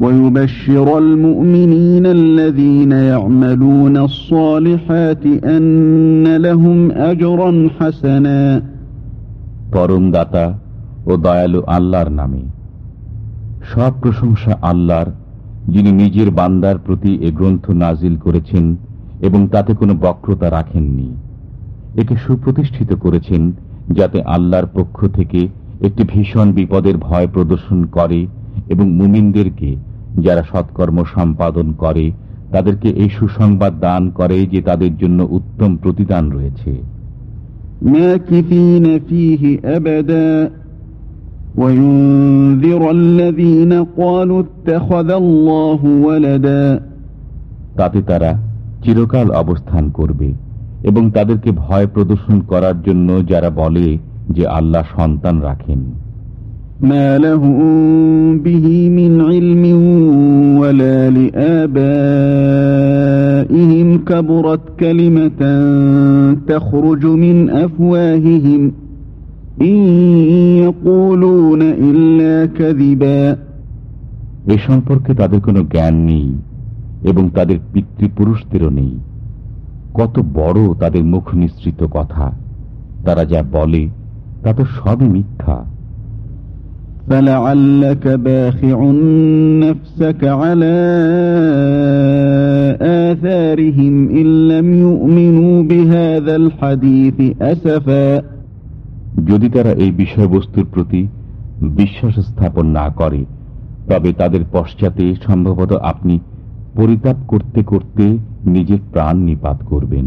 ويبشر المؤمنين الذين يعملون الصالحات أن لهم أجرا حسنا পরম দাতা ও দয়ালু আল্লাহর নামে সব প্রশংসা আল্লাহর যিনি নিজের বান্দার প্রতি এ গ্রন্থ নাজিল করেছেন এবং তাতে কোনো বক্রতা রাখেননি একে সুপ্রতিষ্ঠিত করেছেন যাতে আল্লাহর পক্ষ থেকে একটি ভীষণ বিপদের ভয় প্রদর্শন করে এবং মুমিনদেরকে যারা সৎকর্ম সম্পাদন করে তাদেরকে এই সুসংবাদ দান করে যে তাদের জন্য উত্তম প্রতিদান রয়েছে। তাতে তারা চিরকাল অবস্থান করবে এবং তাদেরকে ভয় প্রদর্শন করার জন্য যারা বলে যে আল্লাহ সন্তান রাখেন। ما لهم به من علم ولا لآبائهم كبرت كلمة تخرج من أفواههم إن يقولون إلا كذبا এ সম্পর্কে তাদের কোনো জ্ঞান নেই এবং তাদের পিতৃপুরুষদেরও নেই কত বড় তাদের মুখ নিঃসৃত কথা তারা যা বলে তা তো সবই মিথ্যা فلعلك باخع نفسك على آثارهم إن لم يؤمنوا بهذا الحديث أسفا যদি তারা এই বিষয়বস্তুর প্রতি বিশ্বাস স্থাপন না করে তবে তাদের পশ্চাতে সম্ভবত আপনি পরিতাপ করতে করতে নিজের প্রাণ নিপাত করবেন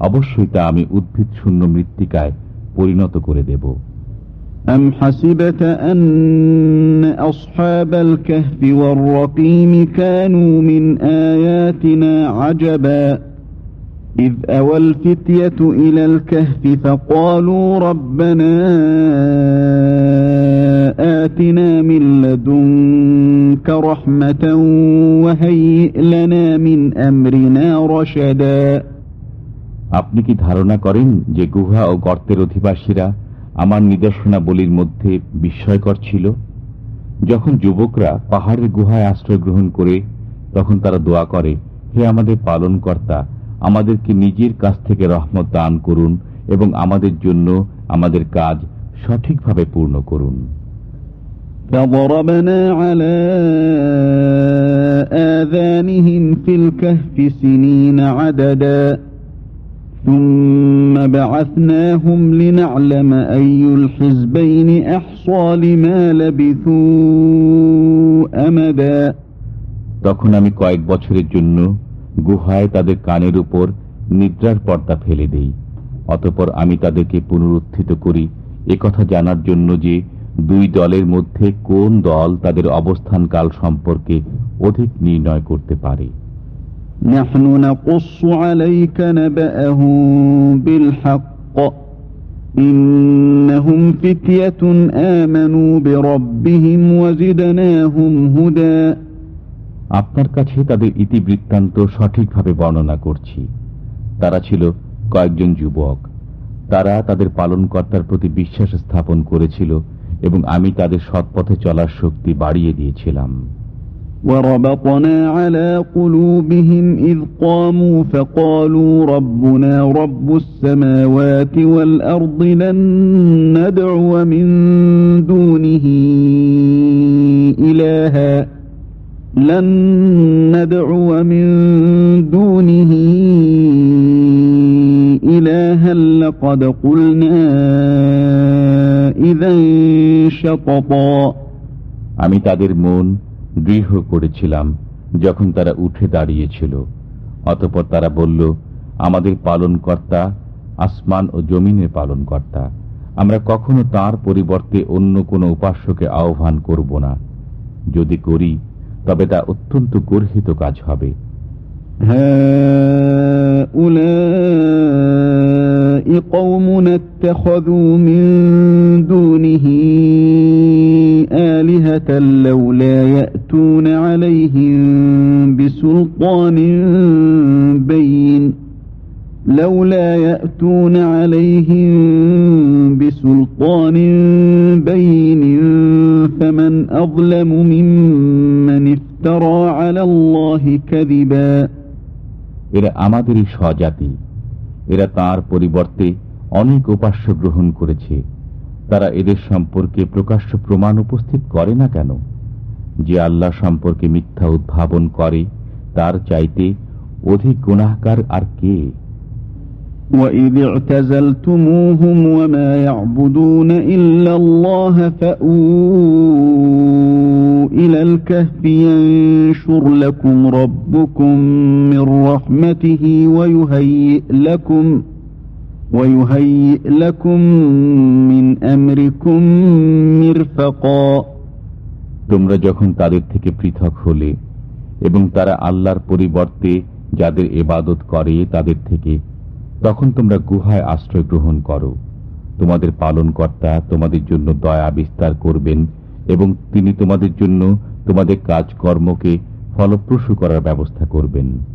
অবশ্যই তা আমি উদ্ভিদ শূন্য মৃত্তিকায় পরিণত করে দেব أم حسبت أن أصحاب الكهف والرقيم كانوا من آياتنا عجبا إذ أوى الفتية إلى الكهف فقالوا ربنا آتنا من لدنك رحمة وهيئ لنا من أمرنا رشدا আপনি কি ধারণা করেন যে গুহা ও গর্তের অধিবাসীরা আমার নিদর্শনাবলীর মধ্যে বিস্ময়কর ছিল যখন যুবকরা পাহাড়ের গুহায় আশ্রয় গ্রহণ করে তখন তারা দোয়া করে হে আমাদের পালনকর্তা আমাদেরকে নিজের কাছ থেকে রহমত দান করুন এবং আমাদের জন্য আমাদের কাজ সঠিকভাবে পূর্ণ করুন فضربنا على آذانهم في الكهف سنين عددا ثم بعثناهم لنعلم أي الحزبين أحصى لما لبثوا أمدا তখন আমি কয়েক বছরের জন্য গুহায় তাদের কানের উপর নিদ্রার পর্দা ফেলে দেই অতপর আমি তাদেরকে পুনরুত্থিত করি কথা জানার জন্য যে দুই দলের মধ্যে কোন দল তাদের অবস্থানকাল সম্পর্কে অধিক নির্ণয় করতে পারে نحن نقص عليك نبأهم بالحق إنهم فتية آمنوا بربهم وزدناهم هدى আপনার কাছে তাদের ইতিবৃত্তান্ত সঠিকভাবে বর্ণনা করছি তারা ছিল কয়েকজন যুবক তারা তাদের পালনকর্তার প্রতি বিশ্বাস স্থাপন করেছিল এবং আমি তাদের সৎপথে চলার শক্তি বাড়িয়ে দিয়েছিলাম وربطنا على قلوبهم إذ قاموا فقالوا ربنا رب السماوات والأرض لن ندعو من دونه إلها لن ندعو من دونه إلها لقد قلنا إذا شططا. আমি তাদের মন দৃঢ় করেছিলাম যখন তারা উঠে দাঁড়িয়েছিল। অতপর তারা বলল, আমাদের পালনকর্তা আসমান ও জমিনের পালনকর্তা। আমরা কখনো তার পরিবর্তে অন্য কোনো উপাস্যকে আহ্বান করব না। যদি করি, তবে তা অত্যন্ত গর্হিত কাজ হবে। হ্যাঁ قومنا اتخذوا من دونه آلهة لولا يأتون عليهم بسلطان بين لولا يأتون عليهم بسلطان بين فمن أظلم ممن افترى على الله كذبا এরা আমাদেরই স্বজাতি এরা তার পরিবর্তে অনেক উপাস্য গ্রহণ করেছে তারা এদের সম্পর্কে প্রকাশ্য প্রমাণ উপস্থিত করে না কেন যে আল্লাহ সম্পর্কে মিথ্যা উদ্ভাবন করে তার চাইতে অধিক গুণাহকার আর কে وَإِذِ اعْتَزَلْتُمُوهُمْ وَمَا يَعْبُدُونَ إِلَّا اللَّهَ فَأْوُوا إِلَى الْكَهْفِ يَنشُرْ لَكُمْ رَبُّكُم مِّن رَّحْمَتِهِ وَيُهَيِّئْ لَكُم وَيُهَيِّئْ لَكُم مِّنْ أَمْرِكُم مِّرْفَقًا তোমরা যখন তাদের থেকে পৃথক হলে এবং তারা আল্লাহর পরিবর্তে যাদের এবাদত করে তাদের থেকে, তখন তোমরা গুহায় আশ্রয় গ্রহণ করো। তোমাদের পালনকর্তা তোমাদের জন্য দয়া বিস্তার করবেন এবং তিনি তোমাদের জন্য তোমাদের কাজকর্মকে ফলপ্রসূ করার ব্যবস্থা করবেন।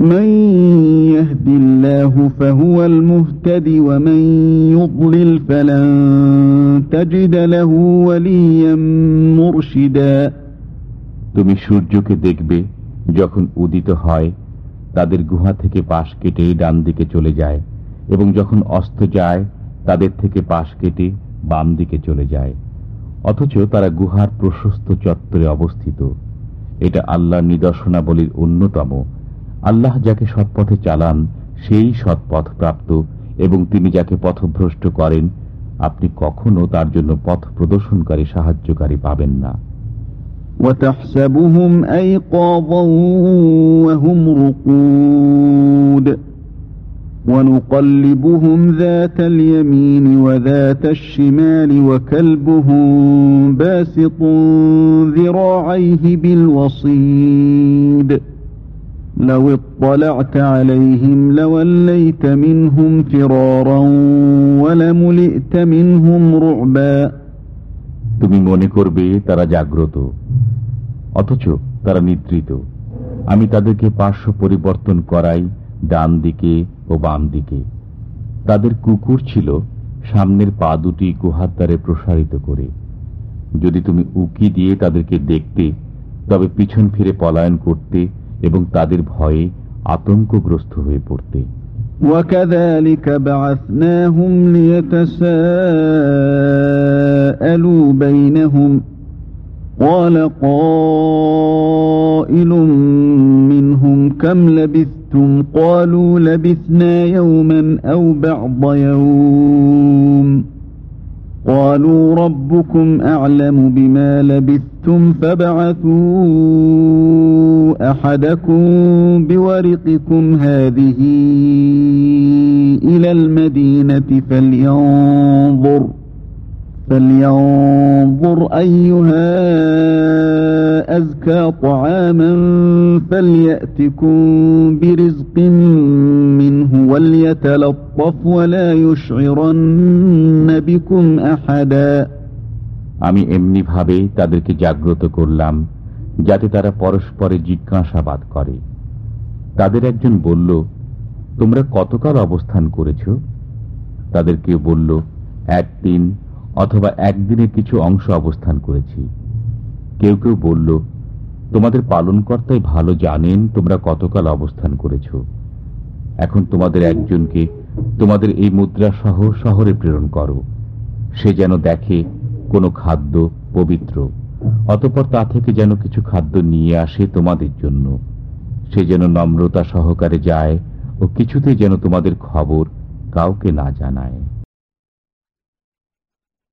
من يهد الله فهو المهتد ومن يضلل فلن تجد له وليا مرشدا তুমি সূর্যকে দেখবে যখন উদিত হয় তাদের গুহা থেকে পাশ কেটে ডান দিকে চলে যায় এবং যখন অস্ত যায় তাদের থেকে পাশ কেটে বাম দিকে চলে যায় অথচ তারা গুহার প্রশস্ত চত্বরে অবস্থিত এটা আল্লাহ নিদর্শনাবলীর অন্যতম আল্লাহ যাকে সৎপথে চালান সেই সৎপথ প্রাপ্ত এবং তিনি যাকে পথভ্রষ্ট করেন আপনি কখনো তার জন্য পথ প্রদর্শনকারী সাহায্যকারী পাবেন না وتحسبهم أيقاظا وهم رقود ونقلبهم ذات اليمين وذات الشمال وكلبهم باسط ذراعيه بالوصيد لو اطلعت عليهم لوليت منهم فرارا ولملئت منهم رعبا তুমি মনে করবে তারা জাগ্রত অথচ তারা নিদ্রিত আমি তাদেরকে পার্শ্ব পরিবর্তন করাই ডান দিকে ও বাম দিকে তাদের কুকুর ছিল সামনের পা দুটি গুহার দ্বারে প্রসারিত করে যদি তুমি উকি দিয়ে তাদেরকে দেখতে তবে পিছন ফিরে পলায়ন করতে এবং তাদের ভয়ে আতঙ্কগ্রস্ত হয়ে পড়তে وكذلك بعثناهم ليتساءلوا بينهم قال قائل منهم كم لبثتم قالوا لبثنا يوما أو بعض يوم قالوا ربكم أعلم بما لبثتم فابعثوا أحدكم بورقكم هذه إلى المدينة فلينظر فلينظر أيها أزكى طعاما فليأتكم برزق منه وليتلطف ولا يشعرن بكم أحدا আমি এমনি ভাবে তাদেরকে জাগ্রত করলাম যাতে তারা পরস্পরে জিজ্ঞাসাবাদ করে। তাদের একজন বলল, তোমরা কতকাল অবস্থান করেছ? তাদের কেউ বলল, একদিন অথবা একদিনের কিছু অংশ অবস্থান করেছি। কেউ কেউ বলল, তোমাদের পালনকর্তাই ভালো জানেন তোমরা কতকাল অবস্থান করেছ। এখন তোমাদের একজনকে তোমাদের এই মুদ্রা সহ শহরে প্রেরণ করো। সে যেন দেখে কোনো খাদ্য পবিত্র অতপর তা থেকে যেন কিছু খাদ্য নিয়ে আসে তোমাদের জন্য। সে যেন নম্রতা সহকারে যায় ও কিছুতে যেন তোমাদের খবর কাউকে না জানায়।